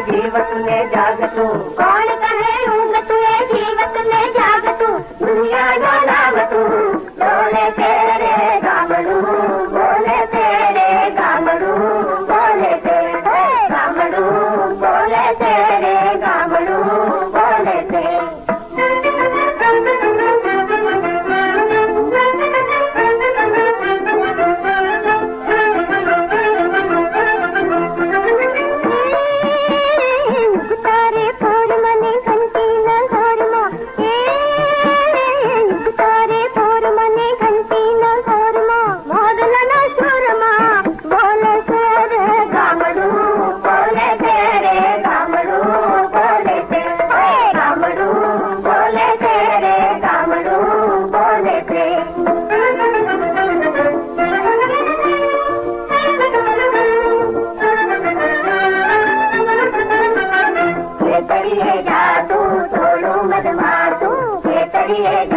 जीवत में जागतू। कौन कहे रूग तुए जीवत में जागतू। दुनिया जो लागतू डोले तेरे तरी तूं मज़मातूीह